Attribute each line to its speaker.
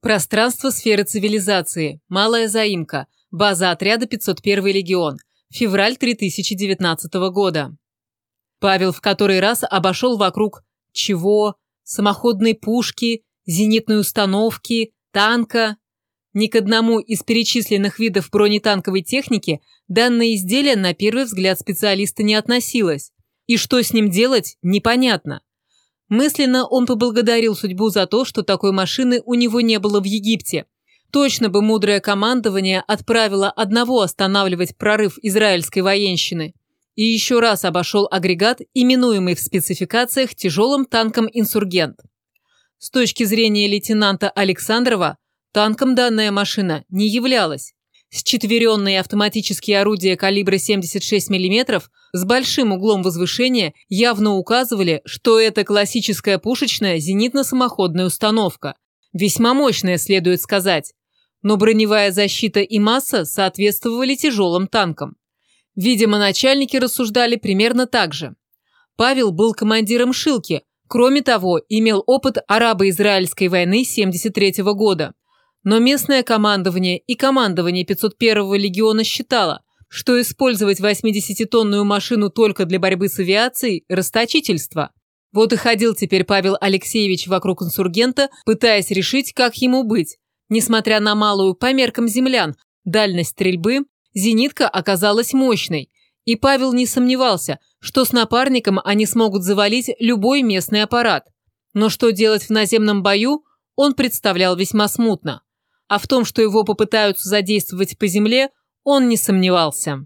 Speaker 1: Пространство сферы цивилизации. Малая заимка. База отряда 501 легион. Февраль 3019 года. Павел в который раз обошел вокруг чего? Самоходной пушки, зенитной установки, танка. Ни к одному из перечисленных видов бронетанковой техники данное изделие на первый взгляд специалиста не относилось. И что с ним делать, непонятно. Мысленно он поблагодарил судьбу за то, что такой машины у него не было в Египте. Точно бы мудрое командование отправило одного останавливать прорыв израильской военщины. И еще раз обошел агрегат, именуемый в спецификациях тяжелым танком «Инсургент». С точки зрения лейтенанта Александрова, танком данная машина не являлась. Счетверенные автоматические орудия калибра 76 мм с большим углом возвышения явно указывали, что это классическая пушечная зенитно-самоходная установка. Весьма мощная, следует сказать. Но броневая защита и масса соответствовали тяжелым танкам. Видимо, начальники рассуждали примерно так же. Павел был командиром «Шилки», кроме того, имел опыт арабо-израильской войны 73 -го года. Но местное командование и командование 501-го легиона считало, что использовать 80-тонную машину только для борьбы с авиацией – расточительство. Вот и ходил теперь Павел Алексеевич вокруг инсургента, пытаясь решить, как ему быть. Несмотря на малую по меркам землян дальность стрельбы, зенитка оказалась мощной, и Павел не сомневался, что с напарником они смогут завалить любой местный аппарат. Но что делать в наземном бою, он представлял весьма смутно. А в том, что его попытаются задействовать по земле, он не сомневался.